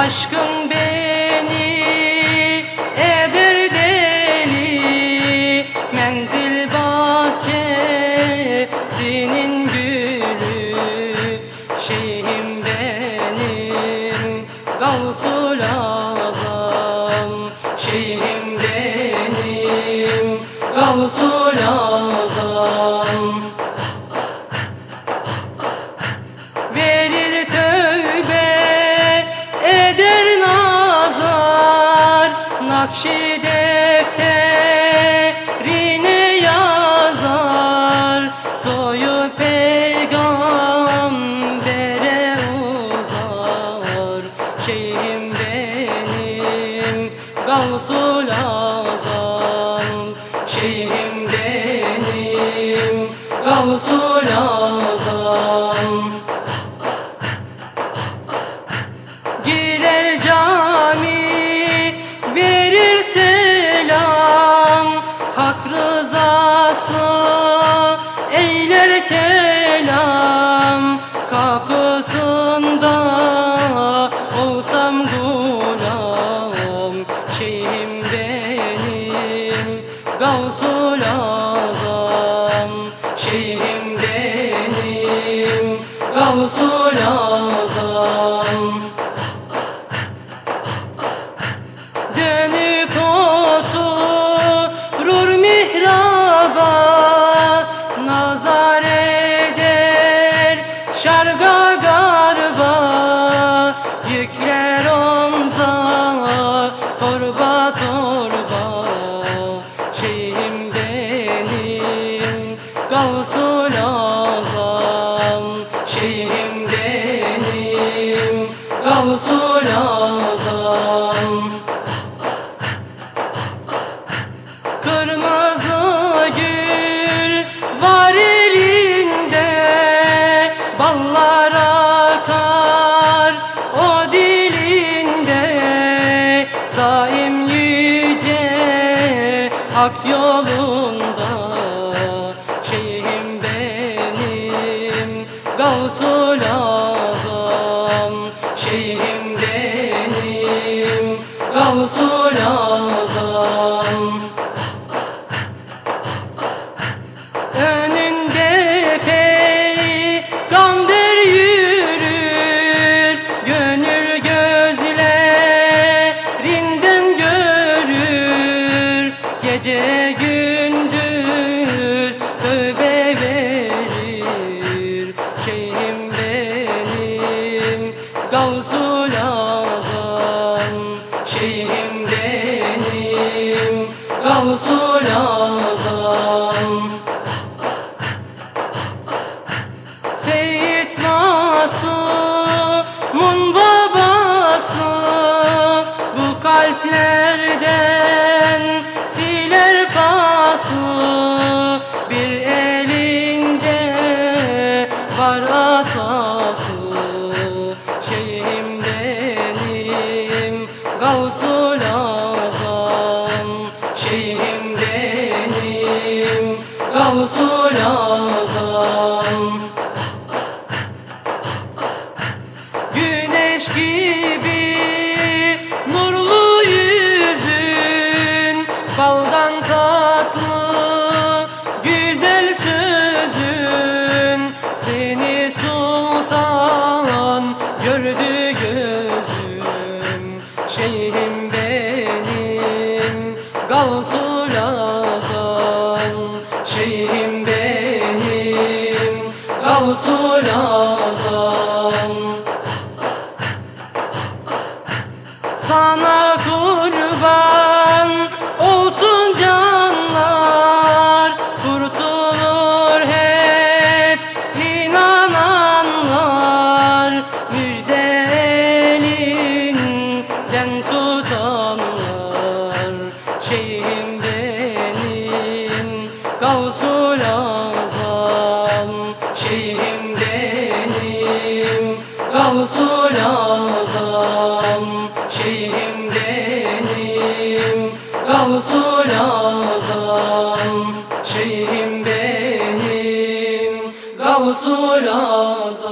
Aşkın beni eder deli Menzil bahçesinin gülü. Şeyhim benim Gavsul Azam. Şeyhim benim Gavsul Nakşi defterine yazar Soyu peygambere uzar. Şeyhim benim Gavsul Azam kelam Kapısında olsam gulam. Şeyhim benim Gavsul Azam. Şeyhim benim Gavsul hak yolunda Şeyhim benim. Gavsul Gavsul Azam. Seyit Masum'un babası Bu kalplerden siler pası Bir elinde var asası Şeyhim benim Gavsul gibi nurlu yüzün Baldan tatlı güzel sözün Seni sultan gördü gözüm Şeyhim benim Gavsul Azam. Şeyhim benim Gavsul Gavsul Azam Şeyhim benim. Gavsul Azam